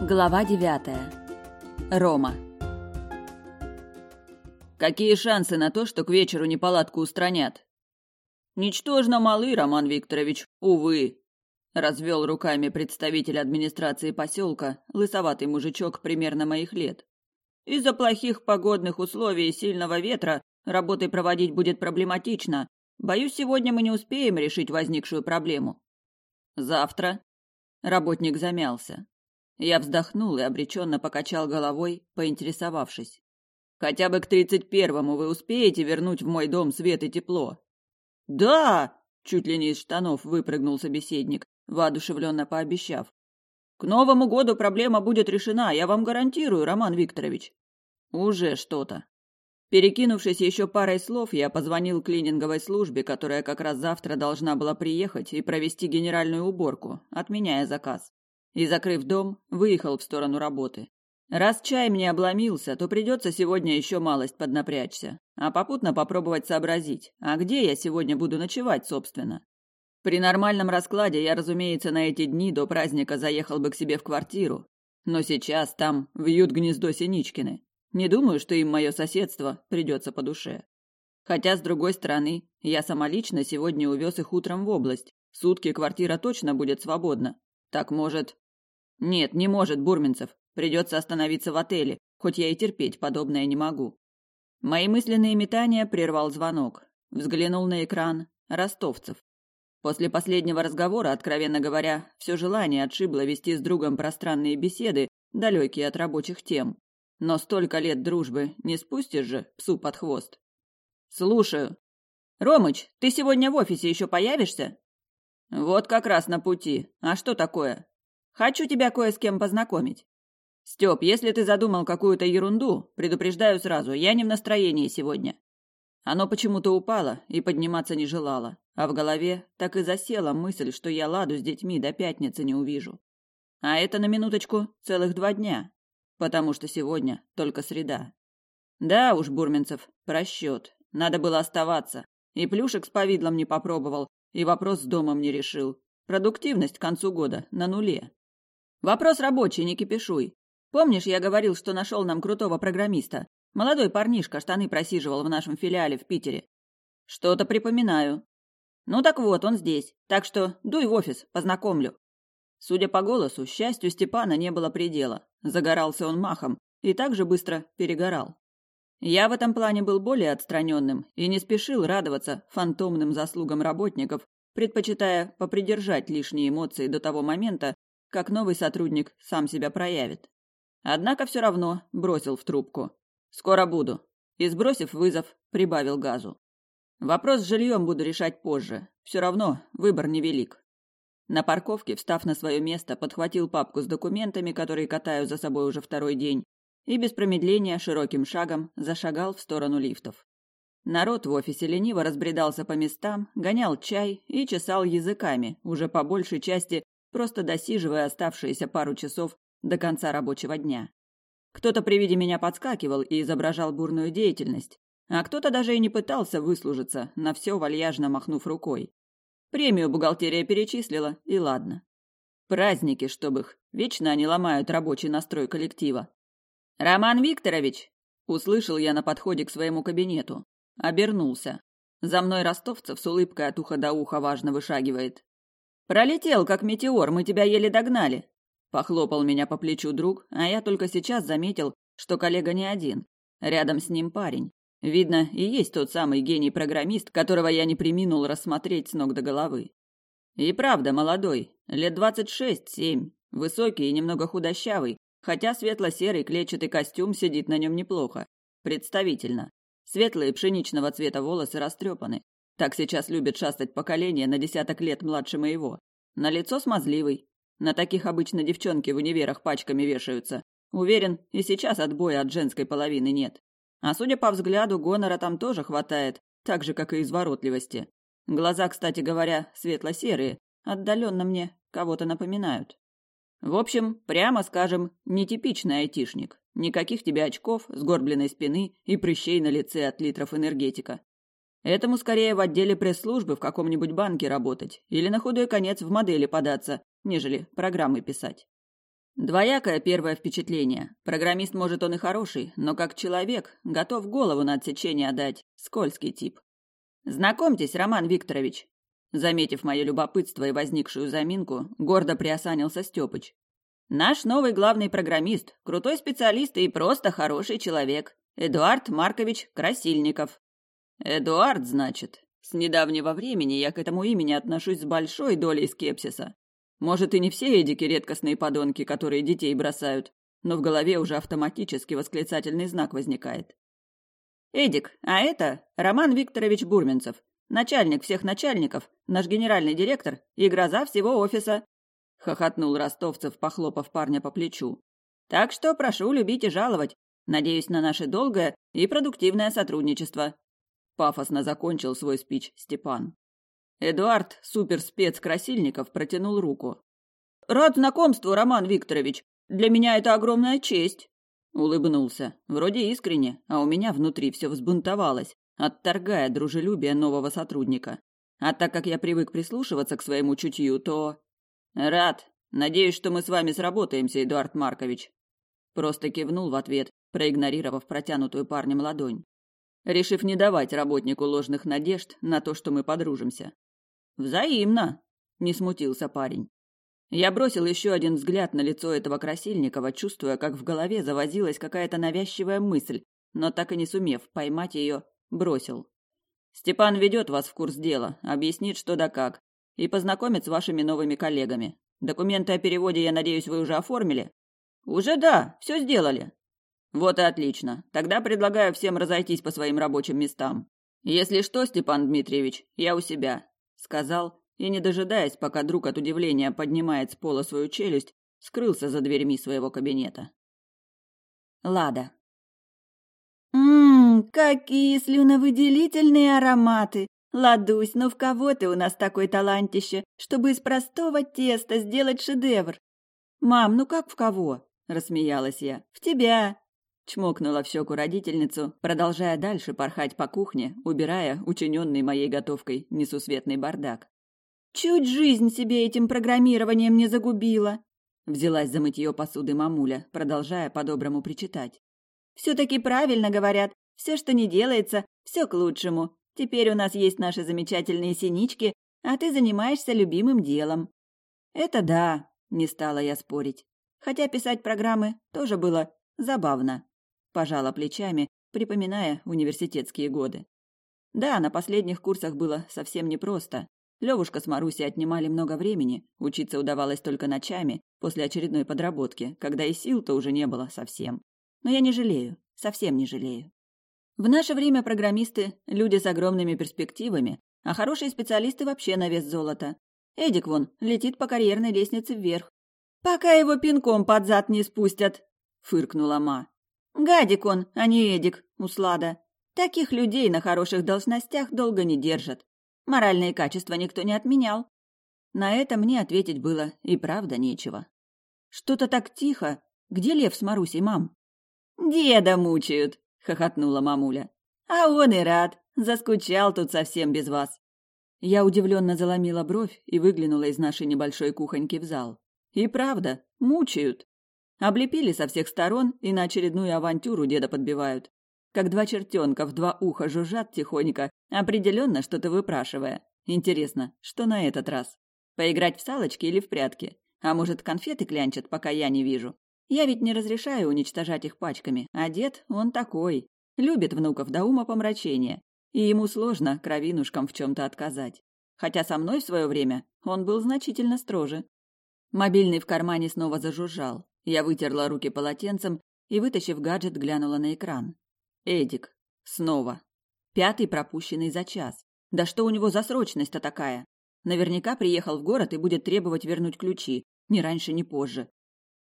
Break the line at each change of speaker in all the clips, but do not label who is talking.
Глава 9. Рома.
Какие шансы на то, что к вечеру неполадку устранят? Ничтожно малы, Роман Викторович, увы. Развел руками представитель администрации поселка, лысоватый мужичок примерно моих лет. Из-за плохих погодных условий и сильного ветра работы проводить будет проблематично. Боюсь, сегодня мы не успеем решить возникшую проблему. Завтра. Работник замялся. Я вздохнул и обреченно покачал головой, поинтересовавшись. «Хотя бы к тридцать первому вы успеете вернуть в мой дом свет и тепло?» «Да!» — чуть ли не из штанов выпрыгнул собеседник, воодушевленно пообещав. «К Новому году проблема будет решена, я вам гарантирую, Роман Викторович». «Уже что-то». Перекинувшись еще парой слов, я позвонил клининговой службе, которая как раз завтра должна была приехать и провести генеральную уборку, отменяя заказ и, закрыв дом, выехал в сторону работы. Раз чай мне обломился, то придется сегодня еще малость поднапрячься, а попутно попробовать сообразить, а где я сегодня буду ночевать, собственно. При нормальном раскладе я, разумеется, на эти дни до праздника заехал бы к себе в квартиру, но сейчас там вьют гнездо Синичкины. Не думаю, что им мое соседство придется по душе. Хотя, с другой стороны, я сама лично сегодня увез их утром в область. Сутки квартира точно будет свободна. Так, может, «Нет, не может, Бурминцев. Придется остановиться в отеле, хоть я и терпеть подобное не могу». Мои мысленные метания прервал звонок. Взглянул на экран. Ростовцев. После последнего разговора, откровенно говоря, все желание отшибло вести с другом пространные беседы, далекие от рабочих тем. Но столько лет дружбы не спустишь же псу под хвост. «Слушаю». «Ромыч, ты сегодня в офисе еще появишься?» «Вот как раз на пути. А что такое?» Хочу тебя кое с кем познакомить. Степ, если ты задумал какую-то ерунду, предупреждаю сразу, я не в настроении сегодня. Оно почему-то упало и подниматься не желало, а в голове так и засела мысль, что я Ладу с детьми до пятницы не увижу. А это на минуточку целых два дня, потому что сегодня только среда. Да уж, бурменцев, просчет. Надо было оставаться. И плюшек с повидлом не попробовал, и вопрос с домом не решил. Продуктивность к концу года на нуле. Вопрос рабочий, не кипишуй. Помнишь, я говорил, что нашел нам крутого программиста? Молодой парнишка штаны просиживал в нашем филиале в Питере. Что-то припоминаю. Ну так вот, он здесь. Так что дуй в офис, познакомлю. Судя по голосу, счастью Степана не было предела. Загорался он махом и так же быстро перегорал. Я в этом плане был более отстраненным и не спешил радоваться фантомным заслугам работников, предпочитая попридержать лишние эмоции до того момента, как новый сотрудник сам себя проявит. Однако все равно бросил в трубку. «Скоро буду». И, сбросив вызов, прибавил газу. Вопрос с жильем буду решать позже. Все равно выбор невелик. На парковке, встав на свое место, подхватил папку с документами, которые катаю за собой уже второй день, и без промедления широким шагом зашагал в сторону лифтов. Народ в офисе лениво разбредался по местам, гонял чай и чесал языками, уже по большей части просто досиживая оставшиеся пару часов до конца рабочего дня. Кто-то при виде меня подскакивал и изображал бурную деятельность, а кто-то даже и не пытался выслужиться, на все вальяжно махнув рукой. Премию бухгалтерия перечислила, и ладно. Праздники, чтобы их, вечно они ломают рабочий настрой коллектива. «Роман Викторович!» – услышал я на подходе к своему кабинету. Обернулся. За мной ростовцев с улыбкой от уха до уха важно вышагивает. «Пролетел, как метеор, мы тебя еле догнали!» Похлопал меня по плечу друг, а я только сейчас заметил, что коллега не один. Рядом с ним парень. Видно, и есть тот самый гений-программист, которого я не приминул рассмотреть с ног до головы. И правда, молодой, лет двадцать шесть-семь, высокий и немного худощавый, хотя светло-серый клетчатый костюм сидит на нем неплохо. Представительно. Светлые пшеничного цвета волосы растрепаны, так сейчас любят шастать поколение на десяток лет младше моего. На лицо смазливый. На таких обычно девчонки в универах пачками вешаются. Уверен, и сейчас отбоя от женской половины нет. А судя по взгляду, гонора там тоже хватает, так же, как и изворотливости. Глаза, кстати говоря, светло-серые, отдаленно мне кого-то напоминают. В общем, прямо скажем, нетипичный айтишник. Никаких тебе очков, сгорбленной спины и прыщей на лице от литров энергетика. Этому скорее в отделе пресс-службы в каком-нибудь банке работать или на худой конец в модели податься, нежели программы писать. Двоякое первое впечатление. Программист, может, он и хороший, но как человек готов голову на отсечение отдать. Скользкий тип. «Знакомьтесь, Роман Викторович!» Заметив мое любопытство и возникшую заминку, гордо приосанился Степыч. «Наш новый главный программист, крутой специалист и просто хороший человек. Эдуард Маркович Красильников». Эдуард, значит. С недавнего времени я к этому имени отношусь с большой долей скепсиса. Может, и не все эдики редкостные подонки, которые детей бросают, но в голове уже автоматически восклицательный знак возникает. Эдик, а это Роман Викторович Бурменцев, начальник всех начальников, наш генеральный директор и гроза всего офиса, хохотнул Ростовцев, похлопав парня по плечу. Так что прошу любить и жаловать. Надеюсь на наше долгое и продуктивное сотрудничество. Пафосно закончил свой спич Степан. Эдуард, суперспец Красильников, протянул руку. «Рад знакомству, Роман Викторович. Для меня это огромная честь». Улыбнулся. Вроде искренне, а у меня внутри все взбунтовалось, отторгая дружелюбие нового сотрудника. А так как я привык прислушиваться к своему чутью, то... «Рад. Надеюсь, что мы с вами сработаемся, Эдуард Маркович». Просто кивнул в ответ, проигнорировав протянутую парнем ладонь решив не давать работнику ложных надежд на то, что мы подружимся. «Взаимно!» – не смутился парень. Я бросил еще один взгляд на лицо этого Красильникова, чувствуя, как в голове завозилась какая-то навязчивая мысль, но так и не сумев поймать ее, бросил. «Степан ведет вас в курс дела, объяснит, что да как, и познакомит с вашими новыми коллегами. Документы о переводе, я надеюсь, вы уже оформили?» «Уже да, все сделали», «Вот и отлично. Тогда предлагаю всем разойтись по своим рабочим местам. Если что, Степан Дмитриевич, я у себя», — сказал, и, не дожидаясь, пока друг от удивления поднимает с пола свою челюсть, скрылся за дверьми своего кабинета.
Лада.
«Ммм, какие слюновыделительные ароматы! Ладусь, ну в кого ты у нас такой талантище, чтобы из простого теста сделать шедевр?»
«Мам, ну как в кого?» – рассмеялась я.
«В тебя!»
Чмокнула в родительницу, продолжая дальше порхать по кухне, убирая учиненный моей готовкой несусветный бардак.
«Чуть жизнь себе этим программированием не загубила!»
Взялась за мытье посуды мамуля, продолжая по-доброму причитать.
«Все-таки правильно говорят. Все, что не делается, все к лучшему. Теперь у нас есть наши замечательные синички, а ты занимаешься любимым делом».
«Это да», — не стала я спорить. Хотя писать программы тоже было забавно пожала плечами, припоминая университетские годы. Да, на последних курсах было совсем непросто. Левушка с Марусей отнимали много времени, учиться удавалось только ночами, после очередной подработки, когда и сил-то уже не было совсем. Но я не жалею, совсем не жалею. В наше время программисты – люди с огромными перспективами, а хорошие специалисты вообще на вес золота. Эдик вон летит по карьерной лестнице вверх.
«Пока его пинком под зад не спустят!» – фыркнула Ма. Гадик он, а не Эдик, Услада. Таких людей на хороших должностях долго не держат. Моральные качества никто не отменял.
На это мне ответить было и правда нечего. Что-то так тихо. Где Лев с Марусей, мам?
Деда мучают, хохотнула мамуля. А он и рад. Заскучал тут совсем без вас.
Я удивленно заломила бровь и выглянула из нашей небольшой кухоньки в зал. И правда, мучают. Облепили со всех сторон и на очередную авантюру деда подбивают. Как два чертенка в два уха жужжат тихонько, определенно что-то выпрашивая. Интересно, что на этот раз? Поиграть в салочки или в прятки? А может, конфеты клянчат, пока я не вижу? Я ведь не разрешаю уничтожать их пачками, а дед, он такой. Любит внуков до ума помрачения. И ему сложно кровинушкам в чем-то отказать. Хотя со мной в свое время он был значительно строже. Мобильный в кармане снова зажужжал. Я вытерла руки полотенцем и, вытащив гаджет, глянула на экран. Эдик. Снова. Пятый пропущенный за час. Да что у него за срочность-то такая? Наверняка приехал в город и будет требовать вернуть ключи. Ни раньше, ни позже.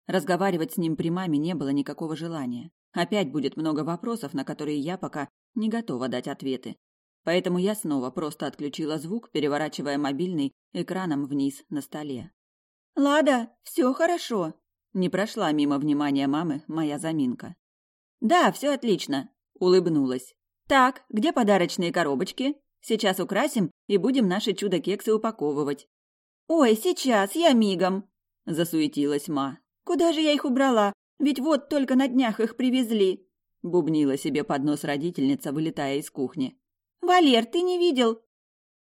Разговаривать с ним при маме не было никакого желания. Опять будет много вопросов, на которые я пока не готова дать ответы. Поэтому я снова просто отключила звук, переворачивая мобильный экраном вниз на столе.
«Лада, все хорошо!»
Не прошла мимо внимания мамы моя заминка.
«Да, все отлично», – улыбнулась. «Так, где подарочные коробочки? Сейчас украсим и будем наши чудо-кексы упаковывать». «Ой, сейчас, я мигом!» – засуетилась Ма. «Куда же я их убрала? Ведь вот только на днях их привезли!» – бубнила себе под нос родительница, вылетая из кухни. «Валер, ты не видел?»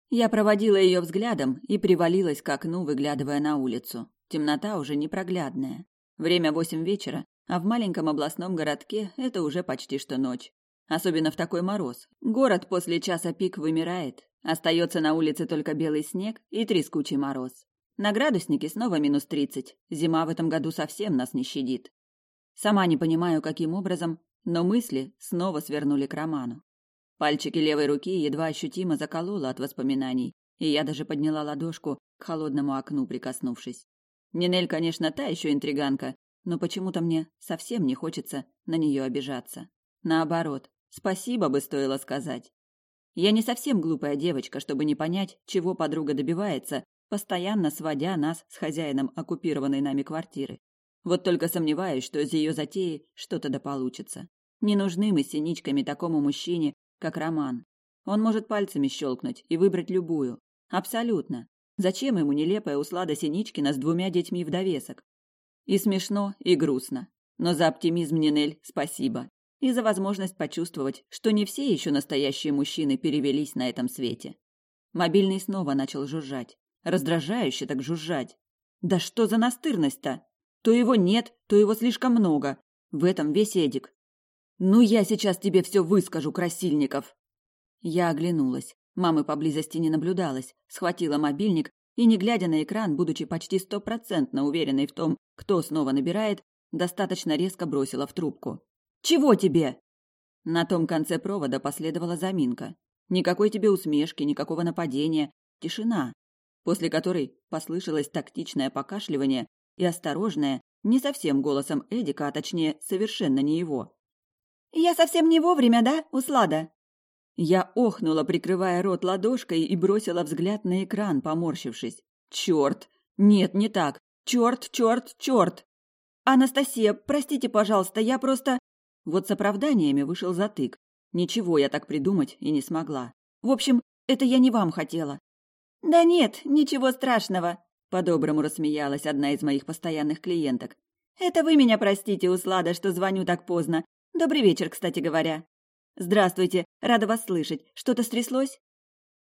Я проводила ее взглядом и привалилась к окну, выглядывая на улицу. Темнота уже непроглядная. Время восемь вечера, а в маленьком областном городке это уже почти что ночь. Особенно в такой мороз. Город после часа пик вымирает. Остается на улице только белый снег и трескучий мороз. На градуснике снова минус тридцать. Зима в этом году совсем нас не щадит. Сама не понимаю, каким образом, но мысли снова свернули к Роману. Пальчики левой руки едва ощутимо закололо от воспоминаний, и я даже подняла ладошку к холодному окну, прикоснувшись. Нинель, конечно, та еще интриганка, но почему-то мне совсем не хочется на нее обижаться. Наоборот, спасибо бы стоило сказать. Я не совсем глупая девочка, чтобы не понять, чего подруга добивается, постоянно сводя нас с хозяином оккупированной нами квартиры. Вот только сомневаюсь, что из ее затеи что-то да получится. Не нужны мы синичками такому мужчине, как Роман. Он может пальцами щелкнуть и выбрать любую. Абсолютно. Зачем ему нелепая услада Синичкина с двумя детьми в довесок? И смешно, и грустно. Но за оптимизм, Нинель, спасибо. И за возможность почувствовать, что не все еще настоящие мужчины перевелись на этом свете. Мобильный снова начал жужжать. Раздражающе так жужжать. Да что за настырность-то? То его нет, то его слишком много. В этом весь Эдик. Ну я сейчас тебе все выскажу, Красильников. Я оглянулась. Мамы поблизости не наблюдалось, схватила мобильник и, не глядя на экран, будучи почти стопроцентно уверенной в том, кто снова набирает, достаточно резко бросила в трубку. «Чего тебе?» На том конце провода последовала заминка. Никакой тебе усмешки, никакого нападения, тишина, после которой послышалось тактичное покашливание и осторожное, не совсем голосом Эдика, а точнее, совершенно не его. «Я совсем не вовремя, да, Услада?» Я охнула, прикрывая рот ладошкой, и бросила взгляд на экран, поморщившись. «Черт! Нет, не так! Черт, черт, черт!» «Анастасия, простите, пожалуйста, я просто...» Вот с оправданиями вышел затык. Ничего я так придумать и не смогла. В общем, это я не вам хотела. «Да нет, ничего страшного», — по-доброму рассмеялась одна из моих постоянных клиенток. «Это вы меня простите, Услада, что звоню так поздно. Добрый вечер, кстати говоря». «Здравствуйте, рада вас слышать. Что-то стряслось?»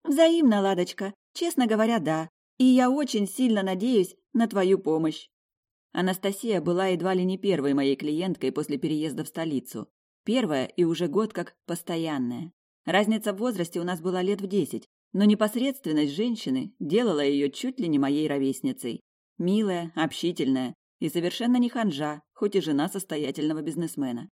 «Взаимно, Ладочка. Честно говоря, да. И я очень сильно надеюсь на твою помощь». Анастасия была едва ли не первой моей клиенткой после переезда в столицу. Первая и уже год как постоянная. Разница в возрасте у нас была лет в десять, но непосредственность женщины делала ее чуть ли не моей ровесницей. Милая, общительная и совершенно не ханжа, хоть и жена состоятельного бизнесмена.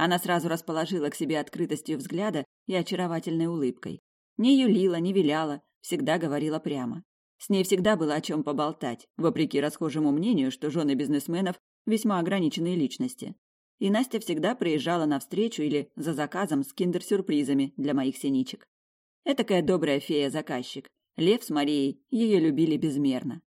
Она сразу расположила к себе открытостью взгляда и очаровательной улыбкой. Не юлила, не виляла, всегда говорила прямо. С ней всегда было о чем поболтать, вопреки расхожему мнению, что жены бизнесменов – весьма ограниченные личности. И Настя всегда приезжала на встречу или за заказом с киндер-сюрпризами для моих синичек. Этакая добрая фея-заказчик. Лев с Марией ее любили безмерно.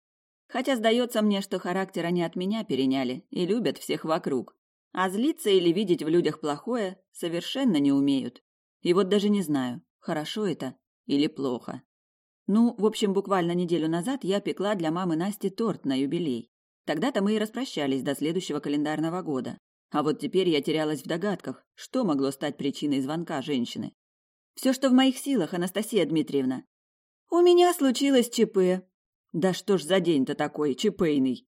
Хотя сдается мне, что характер они от меня переняли и любят всех вокруг, а злиться или видеть в людях плохое совершенно не умеют. И вот даже не знаю, хорошо это или плохо. Ну, в общем, буквально неделю назад я пекла для мамы Насти торт на юбилей. Тогда-то мы и распрощались до следующего календарного года. А вот теперь я терялась в догадках, что могло стать причиной звонка женщины. Все, что в моих силах, Анастасия Дмитриевна. У меня случилось ЧП. Да что ж за день-то такой, ЧПйный.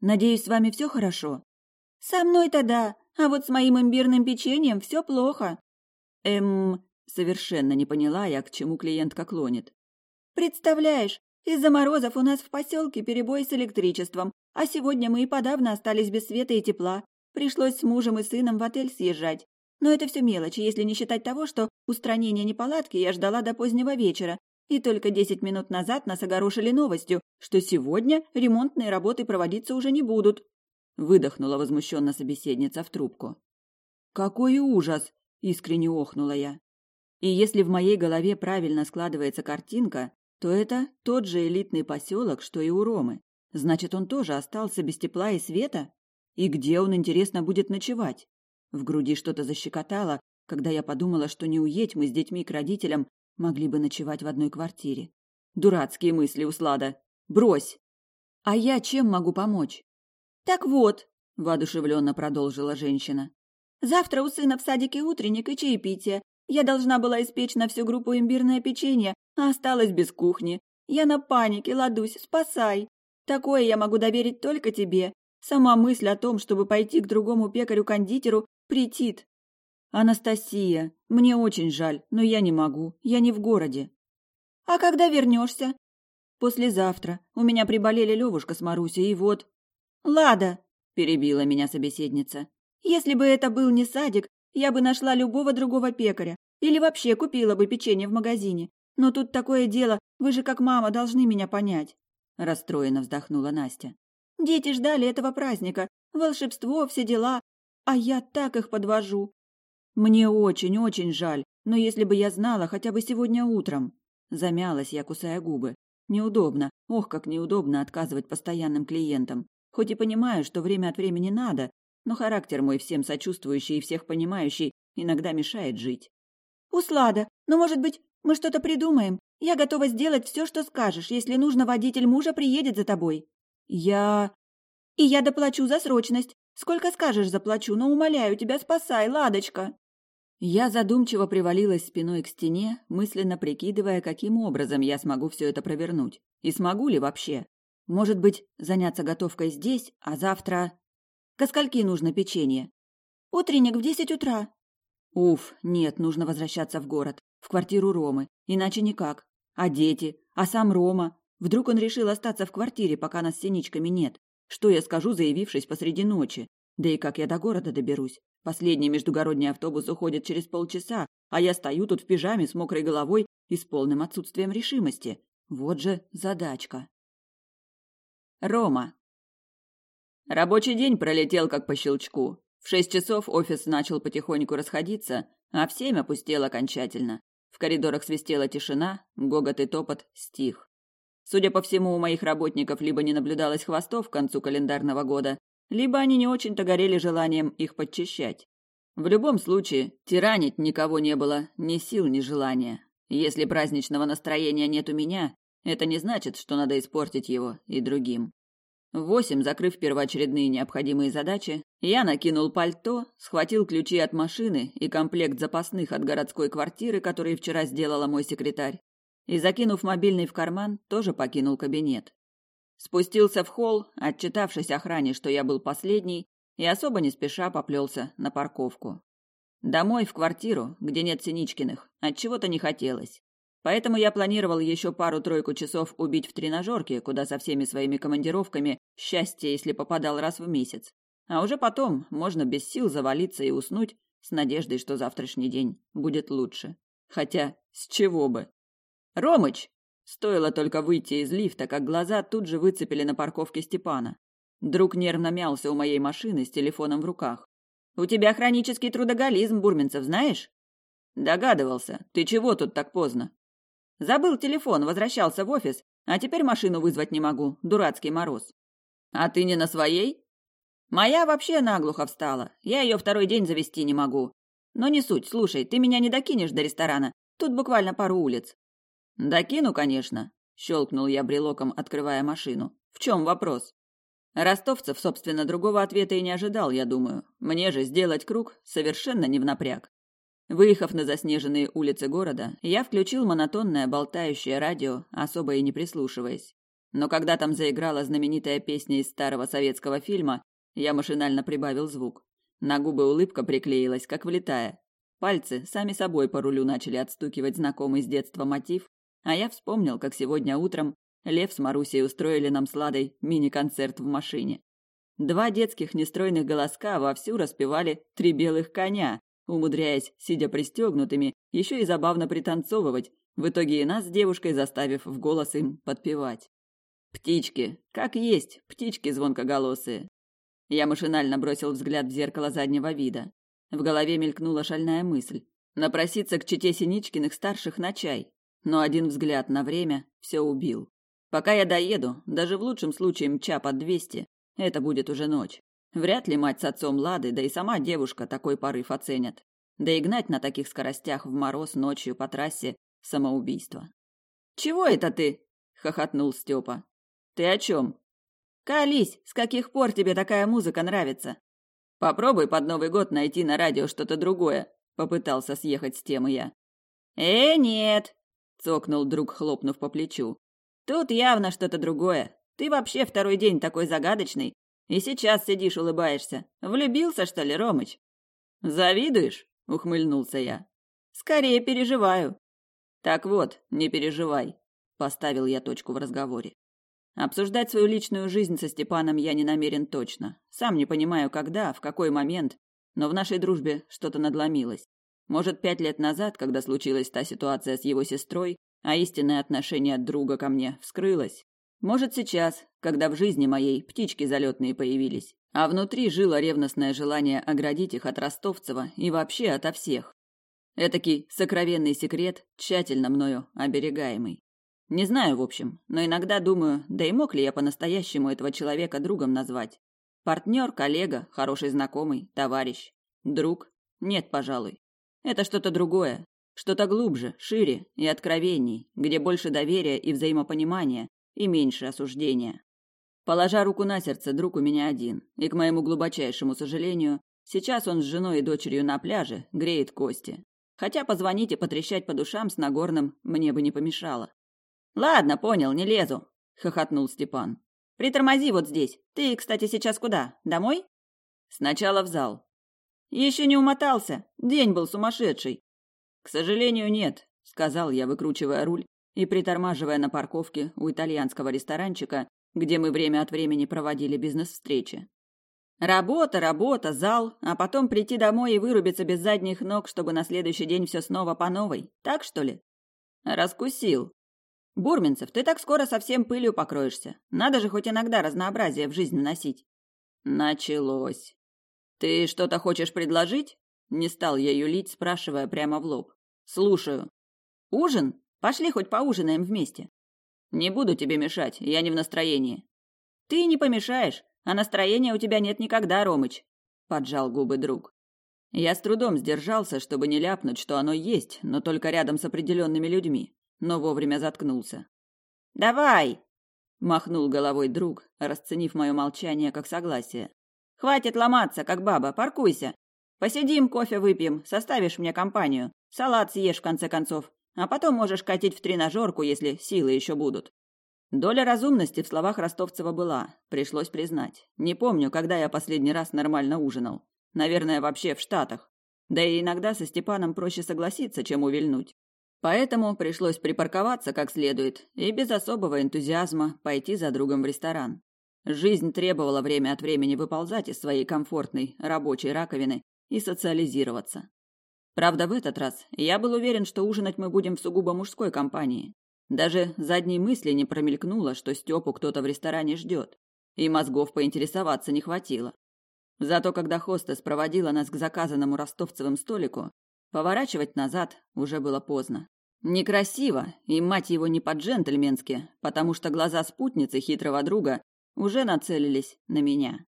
Надеюсь, с вами все хорошо? Со мной-то да, а вот с моим имбирным печеньем все плохо. Эм, совершенно не поняла я, к чему клиентка клонит. Представляешь, из-за морозов у нас в поселке перебой с электричеством, а сегодня мы и подавно остались без света и тепла. Пришлось с мужем и сыном в отель съезжать. Но это все мелочи, если не считать того, что устранение неполадки я ждала до позднего вечера, и только 10 минут назад нас огорошили новостью, что сегодня ремонтные работы проводиться уже не будут. Выдохнула возмущенно собеседница в трубку. «Какой ужас!» – искренне охнула я. И если в моей голове правильно складывается картинка, то это тот же элитный поселок, что и у Ромы. Значит, он тоже остался без тепла и света? И где он, интересно, будет ночевать? В груди что-то защекотало, когда я подумала, что не уедь мы с детьми к родителям, могли бы ночевать в одной квартире. Дурацкие мысли, Услада. Брось! А я чем могу помочь? Так вот,
воодушевленно продолжила женщина.
Завтра у сына в садике утренник и чаепитие. Я должна была испечь на всю группу имбирное печенье, а осталась без кухни. Я на панике, ладусь, спасай. Такое я могу доверить только тебе. Сама мысль о том, чтобы пойти к другому пекарю-кондитеру, претит.
Анастасия, мне очень жаль, но я не могу, я не в городе.
А когда вернешься?
Послезавтра. У меня приболели Левушка с Марусей, и вот...
Лада,
перебила меня собеседница.
Если бы это был не садик, я бы нашла любого другого пекаря или вообще купила бы печенье в магазине. Но тут такое дело, вы же как мама должны меня понять,
расстроенно вздохнула Настя.
Дети ждали этого праздника, волшебство, все дела, а я так их подвожу.
Мне очень-очень жаль, но если бы я знала хотя бы сегодня утром, замялась я, кусая губы. Неудобно. Ох, как неудобно отказывать постоянным клиентам. Хоть и понимаю, что время от времени надо, но характер мой всем сочувствующий и всех понимающий иногда мешает жить.
«Услада, ну, может быть, мы что-то придумаем? Я готова сделать все, что скажешь. Если нужно, водитель мужа приедет за тобой».
«Я...»
«И я доплачу за срочность. Сколько скажешь, заплачу, но умоляю тебя, спасай, Ладочка!»
Я задумчиво привалилась спиной к стене, мысленно прикидывая, каким образом я смогу все это провернуть. И смогу ли вообще? Может быть, заняться готовкой здесь, а завтра... Ко скольки нужно печенье?
Утренник в десять утра.
Уф, нет, нужно возвращаться в город, в квартиру Ромы, иначе никак. А дети? А сам Рома? Вдруг он решил остаться в квартире, пока нас с синичками нет? Что я скажу, заявившись посреди ночи? Да и как я до города доберусь? Последний междугородний автобус уходит через полчаса, а я стою тут в пижаме с мокрой головой и с полным отсутствием решимости. Вот же задачка. Рома. Рабочий день пролетел как по щелчку. В шесть часов офис начал потихоньку расходиться, а в семь опустел окончательно. В коридорах свистела тишина, гогот и топот стих. Судя по всему, у моих работников либо не наблюдалось хвостов к концу календарного года, либо они не очень-то горели желанием их подчищать. В любом случае, тиранить никого не было ни сил, ни желания. Если праздничного настроения нет у меня, это не значит, что надо испортить его и другим. Восемь, закрыв первоочередные необходимые задачи, я накинул пальто, схватил ключи от машины и комплект запасных от городской квартиры, которые вчера сделала мой секретарь, и, закинув мобильный в карман, тоже покинул кабинет. Спустился в холл, отчитавшись охране, что я был последний, и особо не спеша поплелся на парковку. Домой в квартиру, где нет Синичкиных, от чего-то не хотелось. Поэтому я планировал еще пару-тройку часов убить в тренажерке, куда со всеми своими командировками счастье, если попадал раз в месяц. А уже потом можно без сил завалиться и уснуть с надеждой, что завтрашний день будет лучше. Хотя с чего бы? «Ромыч!» Стоило только выйти из лифта, как глаза тут же выцепили на парковке Степана. Друг нервно мялся у моей машины с телефоном в руках. «У тебя хронический трудоголизм, Бурминцев, знаешь?» «Догадывался. Ты чего тут так поздно?» Забыл телефон, возвращался в офис, а теперь машину вызвать не могу, дурацкий мороз. А ты не на своей? Моя вообще наглухо встала. Я ее второй день завести не могу. Но не суть, слушай, ты меня не докинешь до ресторана. Тут буквально пару улиц. Докину, конечно, щелкнул я брелоком, открывая машину. В чем вопрос? Ростовцев, собственно, другого ответа и не ожидал, я думаю. Мне же сделать круг совершенно не в напряг. Выехав на заснеженные улицы города, я включил монотонное болтающее радио, особо и не прислушиваясь. Но когда там заиграла знаменитая песня из старого советского фильма, я машинально прибавил звук. На губы улыбка приклеилась, как влетая. Пальцы сами собой по рулю начали отстукивать знакомый с детства мотив, а я вспомнил, как сегодня утром Лев с Марусей устроили нам с Ладой мини-концерт в машине. Два детских нестройных голоска вовсю распевали «Три белых коня», умудряясь, сидя пристегнутыми, еще и забавно пританцовывать, в итоге и нас с девушкой заставив в голос им подпевать. «Птички! Как есть! Птички звонкоголосые!» Я машинально бросил взгляд в зеркало заднего вида. В голове мелькнула шальная мысль. Напроситься к чете Синичкиных старших на чай. Но один взгляд на время все убил. Пока я доеду, даже в лучшем случае мча под двести, это будет уже ночь. Вряд ли мать с отцом Лады, да и сама девушка такой порыв оценят. Да и гнать на таких скоростях в мороз ночью по трассе – самоубийство. «Чего это ты?» – хохотнул Степа. «Ты о чем?»
«Колись, с каких пор тебе такая музыка нравится?»
«Попробуй под Новый год найти на радио что-то другое», – попытался съехать с темы я.
«Э, нет!» – цокнул друг, хлопнув по плечу. «Тут явно что-то другое. Ты вообще второй день такой загадочный, и сейчас сидишь, улыбаешься. Влюбился, что ли, Ромыч?
Завидуешь? ухмыльнулся я.
Скорее переживаю.
Так вот, не переживай, поставил я точку в разговоре. Обсуждать свою личную жизнь со Степаном я не намерен точно. Сам не понимаю, когда, в какой момент, но в нашей дружбе что-то надломилось. Может, пять лет назад, когда случилась та ситуация с его сестрой, а истинное отношение друга ко мне вскрылось. Может, сейчас, когда в жизни моей птички залетные появились, а внутри жило ревностное желание оградить их от Ростовцева и вообще ото всех. Этакий сокровенный секрет, тщательно мною оберегаемый. Не знаю, в общем, но иногда думаю, да и мог ли я по-настоящему этого человека другом назвать. Партнер, коллега, хороший знакомый, товарищ, друг? Нет, пожалуй. Это что-то другое, что-то глубже, шире и откровенней, где больше доверия и взаимопонимания и меньше осуждения. Положа руку на сердце, друг у меня один, и, к моему глубочайшему сожалению, сейчас он с женой и дочерью на пляже греет кости. Хотя позвонить и потрещать по душам с Нагорным мне бы не помешало.
«Ладно, понял, не лезу», — хохотнул Степан. «Притормози вот здесь. Ты, кстати, сейчас куда? Домой?»
«Сначала в зал».
«Еще не умотался. День был сумасшедший».
«К сожалению, нет», — сказал я, выкручивая руль и притормаживая на парковке у итальянского ресторанчика, где мы время от времени проводили бизнес-встречи.
Работа, работа, зал, а потом прийти домой и вырубиться без задних ног, чтобы на следующий день все снова по новой. Так что ли?
Раскусил.
Бурминцев, ты так скоро совсем пылью покроешься. Надо же хоть иногда разнообразие в жизнь вносить.
Началось. Ты что-то хочешь предложить? Не стал я юлить, спрашивая прямо в лоб. Слушаю.
Ужин? Пошли хоть поужинаем вместе.
Не буду тебе мешать, я не в настроении.
Ты не помешаешь, а настроения у тебя нет никогда, Ромыч, поджал губы друг.
Я с трудом сдержался, чтобы не ляпнуть, что оно есть, но только рядом с определенными людьми, но вовремя заткнулся.
Давай,
махнул головой друг, расценив мое молчание как согласие.
Хватит ломаться, как баба, паркуйся. Посидим, кофе выпьем, составишь мне компанию. Салат съешь в конце концов. А потом можешь катить в тренажерку, если силы еще будут.
Доля разумности в словах Ростовцева была, пришлось признать. Не помню, когда я последний раз нормально ужинал. Наверное, вообще в Штатах. Да и иногда со Степаном проще согласиться, чем увильнуть. Поэтому пришлось припарковаться как следует и без особого энтузиазма пойти за другом в ресторан. Жизнь требовала время от времени выползать из своей комфортной рабочей раковины и социализироваться. Правда, в этот раз я был уверен, что ужинать мы будем в сугубо мужской компании. Даже задней мысли не промелькнуло, что Степу кто-то в ресторане ждет. И мозгов поинтересоваться не хватило. Зато когда хостес проводила нас к заказанному ростовцевым столику, поворачивать назад уже было поздно. Некрасиво, и мать его не по-джентльменски, потому что глаза спутницы хитрого друга уже нацелились на меня.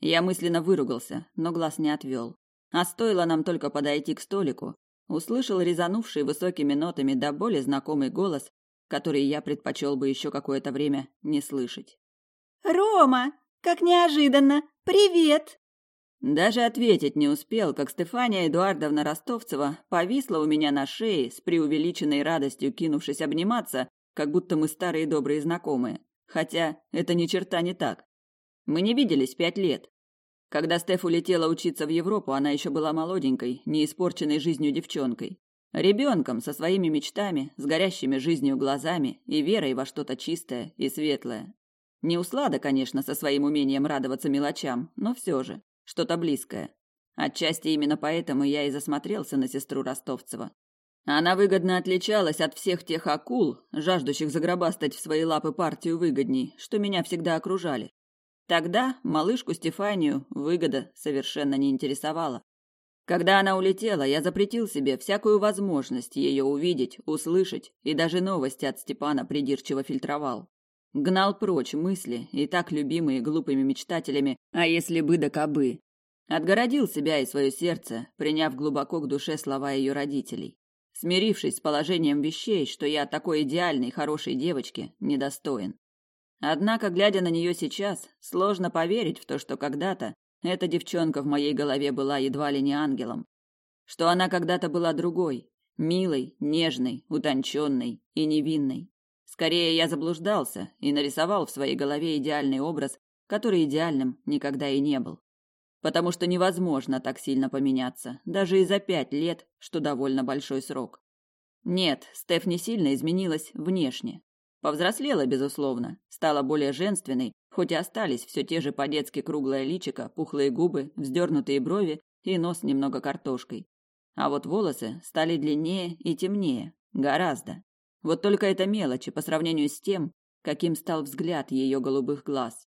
Я мысленно выругался, но глаз не отвел. А стоило нам только подойти к столику, услышал резанувший высокими нотами до боли знакомый голос, который я предпочел бы еще какое-то время не слышать.
«Рома! Как неожиданно! Привет!»
Даже ответить не успел, как Стефания Эдуардовна Ростовцева повисла у меня на шее, с преувеличенной радостью кинувшись обниматься, как будто мы старые добрые знакомые. Хотя это ни черта не так. Мы не виделись пять лет, когда Стеф улетела учиться в Европу, она еще была молоденькой, не испорченной жизнью девчонкой. Ребенком со своими мечтами, с горящими жизнью глазами и верой во что-то чистое и светлое. Не услада, конечно, со своим умением радоваться мелочам, но все же, что-то близкое. Отчасти именно поэтому я и засмотрелся на сестру Ростовцева. Она выгодно отличалась от всех тех акул, жаждущих загробастать в свои лапы партию выгодней, что меня всегда окружали. Тогда малышку Стефанию выгода совершенно не интересовала. Когда она улетела, я запретил себе всякую возможность ее увидеть, услышать, и даже новости от Степана придирчиво фильтровал. Гнал прочь мысли, и так любимые глупыми мечтателями, а если бы да кобы. Отгородил себя и свое сердце, приняв глубоко к душе слова ее родителей. Смирившись с положением вещей, что я такой идеальной, хорошей девочки, недостоин.
Однако, глядя на нее сейчас, сложно поверить в то, что когда-то эта девчонка в моей голове была едва ли не ангелом. Что она когда-то была другой, милой, нежной, утонченной и невинной. Скорее, я заблуждался и нарисовал в своей голове идеальный образ, который идеальным никогда и не был. Потому что невозможно так сильно поменяться, даже и за пять лет, что довольно большой срок. Нет, Стеф не сильно изменилась внешне, Повзрослела, безусловно, стала более женственной, хоть и остались все те же по-детски круглое личико, пухлые губы, вздернутые брови и нос немного картошкой. А вот волосы стали длиннее и темнее. Гораздо. Вот только это мелочи по сравнению с тем, каким стал взгляд ее голубых глаз.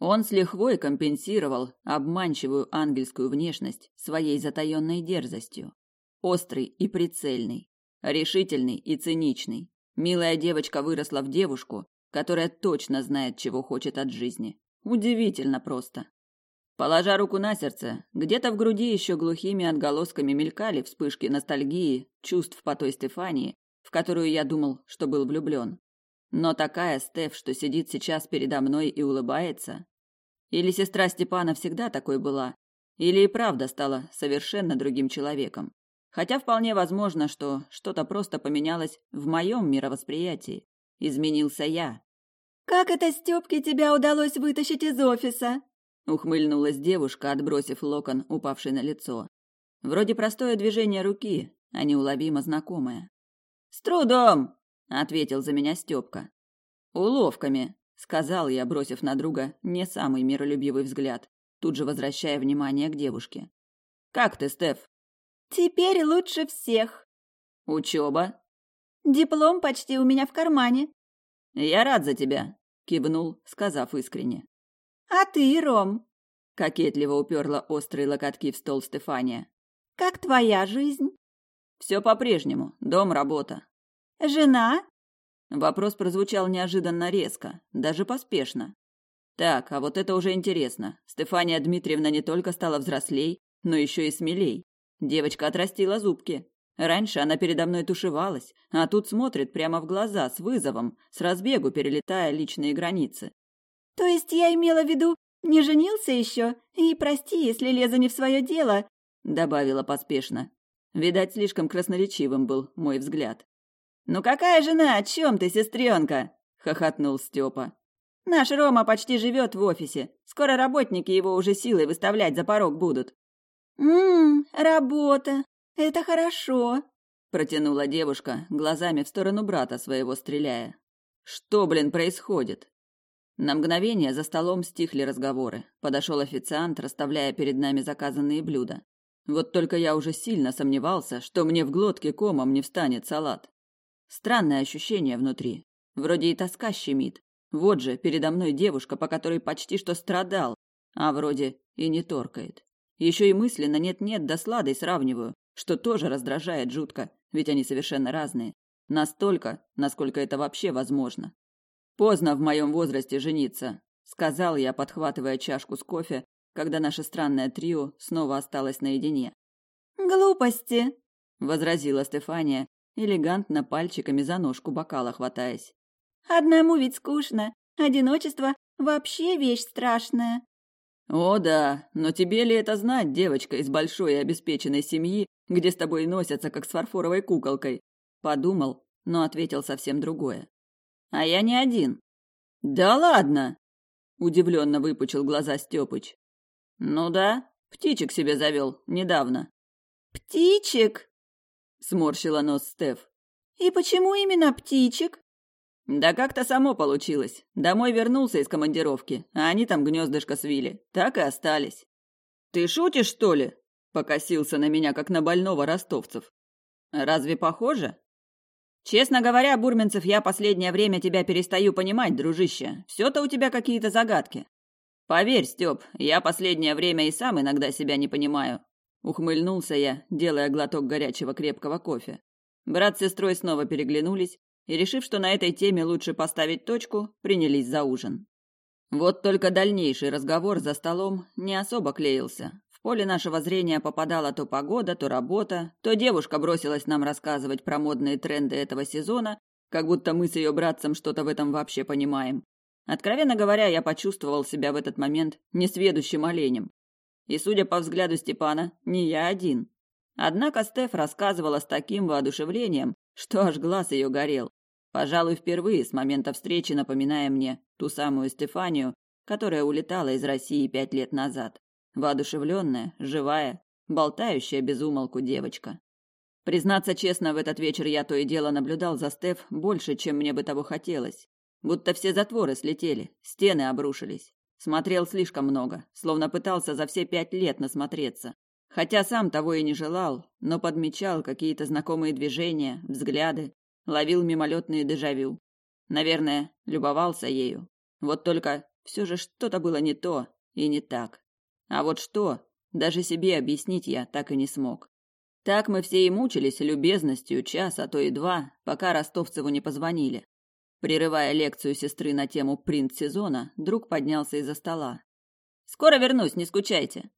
Он с лихвой компенсировал обманчивую ангельскую внешность своей затаенной дерзостью. Острый и прицельный, решительный и циничный, Милая девочка выросла в девушку, которая точно знает, чего хочет от жизни. Удивительно просто. Положа руку на сердце, где-то в груди еще глухими отголосками мелькали вспышки ностальгии, чувств по той Стефании, в которую я думал, что был влюблен. Но такая Стеф, что сидит сейчас передо мной и улыбается. Или сестра Степана всегда такой была, или и правда стала совершенно другим человеком. Хотя вполне возможно, что что-то просто поменялось в моем мировосприятии. Изменился я.
«Как это, Степке, тебя удалось вытащить из офиса?»
Ухмыльнулась девушка, отбросив локон, упавший на лицо. Вроде простое движение руки, а неуловимо знакомое. «С трудом!» — ответил за меня Степка. «Уловками», — сказал я, бросив на друга не самый миролюбивый взгляд, тут же возвращая внимание к девушке. «Как ты, Стеф?»
Теперь лучше всех.
Учеба.
Диплом почти у меня в кармане.
Я рад за тебя, кивнул, сказав искренне.
А ты, Ром?
Кокетливо уперла острые локотки в стол Стефания.
Как твоя жизнь?
Все по-прежнему. Дом, работа.
Жена?
Вопрос прозвучал неожиданно резко, даже поспешно. Так, а вот это уже интересно. Стефания Дмитриевна не только стала взрослей, но еще и смелей. Девочка отрастила зубки. Раньше она передо мной тушевалась, а тут смотрит прямо в глаза с вызовом, с разбегу перелетая личные границы.
То есть я имела в виду, не женился еще? И прости, если лезу не в свое дело,
добавила поспешно. Видать, слишком красноречивым был мой взгляд.
Ну какая жена, о чем ты, сестренка? хохотнул Степа. Наш Рома почти живет в офисе. Скоро работники его уже силой выставлять за порог будут.
«Ммм, работа! Это хорошо!»
– протянула девушка, глазами в сторону брата своего стреляя. «Что, блин, происходит?» На мгновение за столом стихли разговоры. Подошел официант, расставляя перед нами заказанные блюда. Вот только я уже сильно сомневался, что мне в глотке комом не встанет салат. Странное ощущение внутри. Вроде и тоска щемит. Вот же, передо мной девушка, по которой почти что страдал, а вроде и не торкает. Еще и мысленно нет-нет, да сладой сравниваю, что тоже раздражает жутко, ведь они совершенно разные. Настолько, насколько это вообще возможно. «Поздно в моем возрасте жениться», — сказал я, подхватывая чашку с кофе, когда наше странное трио снова осталось наедине.
«Глупости», —
возразила Стефания, элегантно пальчиками за ножку бокала хватаясь.
«Одному ведь скучно. Одиночество — вообще вещь страшная».
«О да, но тебе ли это знать, девочка из большой и обеспеченной семьи, где с тобой носятся, как с фарфоровой куколкой?» Подумал, но ответил совсем другое. «А я не один». «Да ладно!» – удивленно выпучил глаза Степыч. «Ну да, птичек себе завел недавно».
«Птичек?»
– сморщила нос Стеф.
«И почему именно птичек?»
«Да как-то само получилось. Домой вернулся из командировки, а они там гнездышко свили. Так и остались». «Ты шутишь, что ли?» – покосился на меня, как на больного ростовцев. «Разве похоже?» «Честно говоря, бурменцев я последнее время тебя перестаю понимать, дружище. Все-то у тебя какие-то загадки». «Поверь, Степ, я последнее время и сам иногда себя не понимаю», – ухмыльнулся я, делая глоток горячего крепкого кофе. Брат с сестрой снова переглянулись, и, решив, что на этой теме лучше поставить точку, принялись за ужин. Вот только дальнейший разговор за столом не особо клеился. В поле нашего зрения попадала то погода, то работа, то девушка бросилась нам рассказывать про модные тренды этого сезона, как будто мы с ее братцем что-то в этом вообще понимаем. Откровенно говоря, я почувствовал себя в этот момент несведущим оленем. И, судя по взгляду Степана, не я один. Однако Стеф рассказывала с таким воодушевлением, что аж глаз ее горел пожалуй, впервые с момента встречи напоминая мне ту самую Стефанию, которая улетала из России пять лет назад. Воодушевленная, живая, болтающая без умолку девочка. Признаться честно, в этот вечер я то и дело наблюдал за Стеф больше, чем мне бы того хотелось. Будто все затворы слетели, стены обрушились. Смотрел слишком много, словно пытался за все пять лет насмотреться. Хотя сам того и не желал, но подмечал какие-то знакомые движения, взгляды, Ловил мимолетные дежавю. Наверное, любовался ею. Вот только все же что-то было не то и не так. А вот что, даже себе объяснить я так и не смог. Так мы все и мучились любезностью час, а то и два, пока ростовцеву не позвонили. Прерывая лекцию сестры на тему «Принт сезона», друг поднялся из-за стола. «Скоро вернусь, не скучайте!»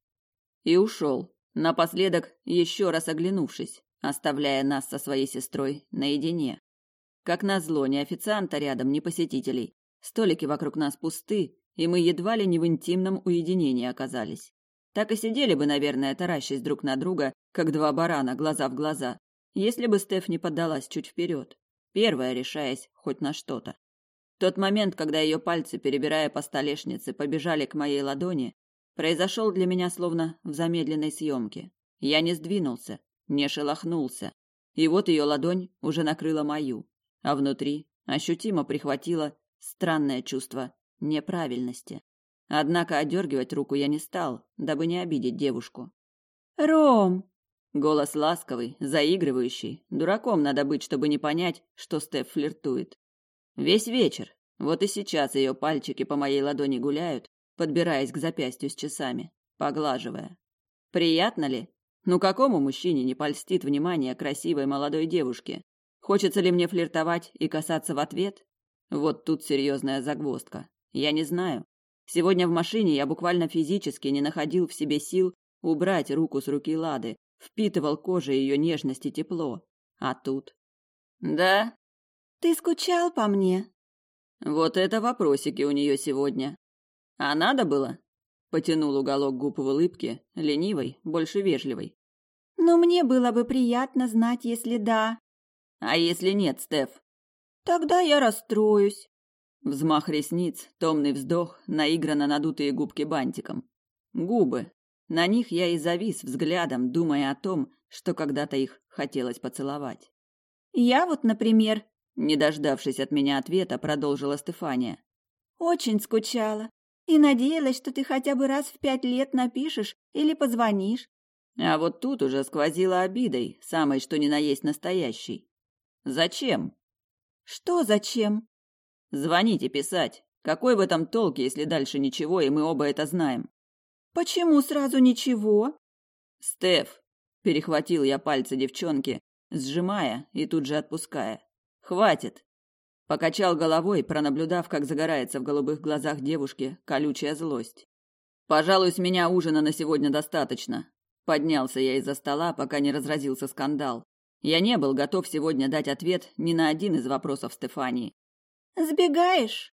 И ушел, напоследок еще раз оглянувшись оставляя нас со своей сестрой наедине. Как назло, ни официанта рядом, ни посетителей. Столики вокруг нас пусты, и мы едва ли не в интимном уединении оказались. Так и сидели бы, наверное, таращась друг на друга, как два барана, глаза в глаза, если бы Стеф не поддалась чуть вперед, первая решаясь хоть на что-то. Тот момент, когда ее пальцы, перебирая по столешнице, побежали к моей ладони, произошел для меня словно в замедленной съемке. Я не сдвинулся, не шелохнулся, И вот ее ладонь уже накрыла мою, а внутри ощутимо прихватило странное чувство неправильности. Однако одергивать руку я не стал, дабы не обидеть девушку.
«Ром!»
Голос ласковый, заигрывающий. Дураком надо быть, чтобы не понять, что Стеф флиртует. Весь вечер. Вот и сейчас ее пальчики по моей ладони гуляют, подбираясь к запястью с часами, поглаживая. Приятно ли? Ну какому мужчине не польстит внимание красивой молодой девушки? Хочется ли мне флиртовать и касаться в ответ? Вот тут серьезная загвоздка. Я не знаю. Сегодня в машине я буквально физически не находил в себе сил убрать руку с руки Лады, впитывал кожей ее нежность и тепло. А тут... «Да?»
«Ты скучал по мне?»
«Вот это вопросики у нее сегодня. А надо было?» Потянул уголок губ в улыбке, ленивой, больше вежливой.
«Но мне было бы приятно знать, если да».
«А если нет, Стеф?»
«Тогда я расстроюсь».
Взмах ресниц, томный вздох, наигранно надутые губки бантиком. Губы. На них я и завис взглядом, думая о том, что когда-то их хотелось поцеловать.
«Я вот, например...»
Не дождавшись от меня ответа, продолжила Стефания.
«Очень скучала и надеялась, что ты хотя бы раз в пять лет напишешь или позвонишь.
А вот тут уже сквозила обидой, самой что ни на есть настоящей. Зачем?
Что зачем?
Звонить и писать. Какой в этом толк, если дальше ничего, и мы оба это знаем?
Почему сразу ничего?
Стеф, перехватил я пальцы девчонки, сжимая и тут же отпуская. Хватит. Покачал головой, пронаблюдав, как загорается в голубых глазах девушки колючая злость. «Пожалуй, с меня ужина на сегодня достаточно». Поднялся я из-за стола, пока не разразился скандал. Я не был готов сегодня дать ответ ни на один из вопросов Стефании.
«Сбегаешь?»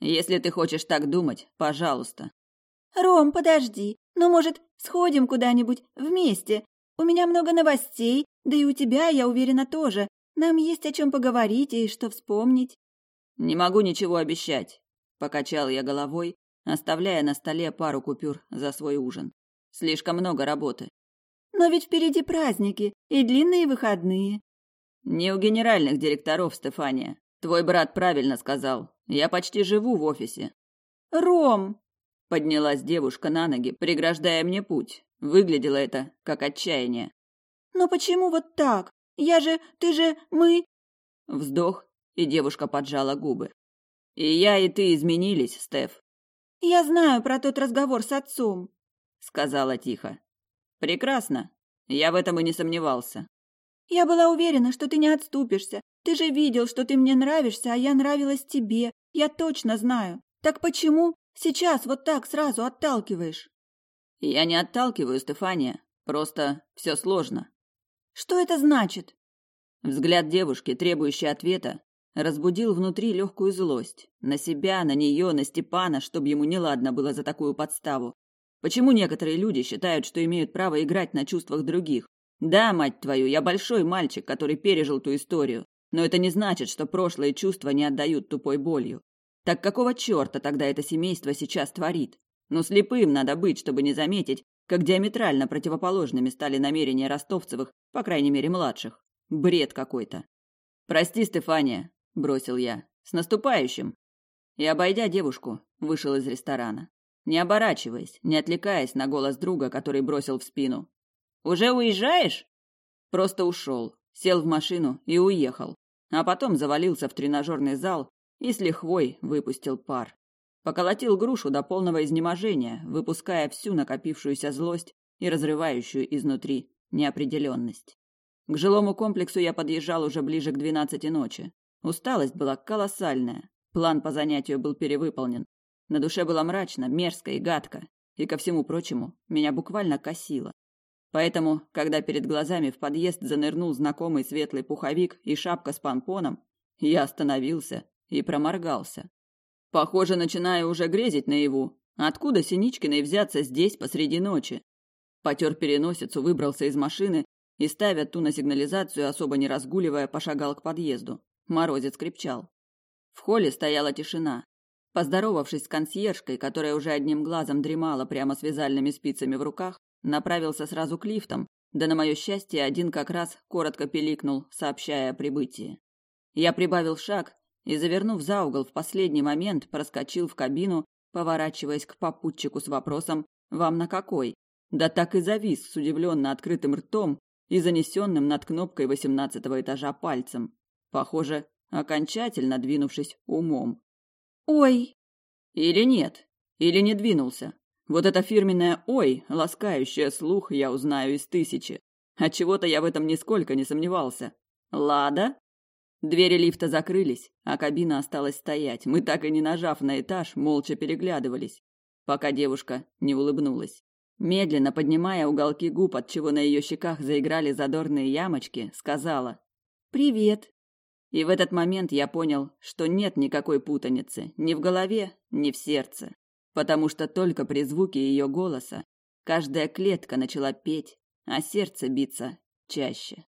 «Если ты хочешь так думать, пожалуйста».
«Ром, подожди. Ну, может, сходим куда-нибудь вместе? У меня много новостей, да и у тебя, я уверена, тоже. Нам есть о чем поговорить и что вспомнить.
Не могу ничего обещать, покачал я головой, оставляя на столе пару купюр за свой ужин. Слишком много работы.
Но ведь впереди праздники и длинные выходные.
Не у генеральных директоров, Стефания. Твой брат правильно сказал. Я почти живу в офисе.
Ром,
поднялась девушка на ноги, преграждая мне путь. Выглядело это как отчаяние.
Но почему вот так? Я же... Ты же... Мы...»
Вздох, и девушка поджала губы. «И я, и ты изменились, Стеф».
«Я знаю про тот разговор с отцом», —
сказала тихо. «Прекрасно. Я в этом и не сомневался».
«Я была уверена, что ты не отступишься. Ты же видел, что ты мне нравишься, а я нравилась тебе. Я точно знаю. Так почему сейчас вот так сразу отталкиваешь?»
«Я не отталкиваю, Стефания. Просто все сложно.
Что это значит?
Взгляд девушки, требующий ответа, разбудил внутри легкую злость. На себя, на нее, на Степана, чтобы ему неладно было за такую подставу. Почему некоторые люди считают, что имеют право играть на чувствах других? Да, мать твою, я большой мальчик, который пережил ту историю, но это не значит, что прошлые чувства не отдают тупой болью. Так какого черта тогда это семейство сейчас творит? Но слепым надо быть, чтобы не заметить, как диаметрально противоположными стали намерения ростовцевых, по крайней мере, младших. Бред какой-то. «Прости, Стефания», – бросил я. «С наступающим!» И, обойдя девушку, вышел из ресторана. Не оборачиваясь, не отвлекаясь на голос друга, который бросил в спину. «Уже уезжаешь?» Просто ушел, сел в машину и уехал. А потом завалился в тренажерный зал и с лихвой выпустил пар. Поколотил грушу до полного изнеможения, выпуская всю накопившуюся злость и разрывающую изнутри неопределенность. К жилому комплексу я подъезжал уже ближе к двенадцати ночи. Усталость была колоссальная. План по занятию был перевыполнен. На душе было мрачно, мерзко и гадко. И ко всему прочему, меня буквально косило. Поэтому, когда перед глазами в подъезд занырнул знакомый светлый пуховик и шапка с помпоном, я остановился и проморгался. Похоже, начинаю уже грезить наяву. Откуда Синичкиной взяться здесь посреди ночи? Потер переносицу, выбрался из машины и, ставя ту на сигнализацию, особо не разгуливая, пошагал к подъезду. Морозец крепчал. В холле стояла тишина. Поздоровавшись с консьержкой, которая уже одним глазом дремала прямо с вязальными спицами в руках, направился сразу к лифтам, да на мое счастье один как раз коротко пиликнул, сообщая о прибытии. Я прибавил шаг, и, завернув за угол в последний момент, проскочил в кабину, поворачиваясь к попутчику с вопросом «Вам на какой?». Да так и завис с удивленно открытым ртом и занесенным над кнопкой восемнадцатого этажа пальцем. Похоже, окончательно двинувшись умом.
«Ой!»
«Или нет, или не двинулся. Вот это фирменное «ой», ласкающее слух, я узнаю из тысячи. А От чего то я в этом нисколько не сомневался. «Лада?» Двери лифта закрылись, а кабина осталась стоять. Мы так и не нажав на этаж, молча переглядывались, пока девушка не улыбнулась. Медленно поднимая уголки губ, от чего на ее щеках заиграли задорные ямочки, сказала «Привет». И в этот момент я понял, что нет никакой путаницы ни в голове, ни в сердце, потому что только при звуке ее голоса каждая клетка начала петь, а сердце биться чаще.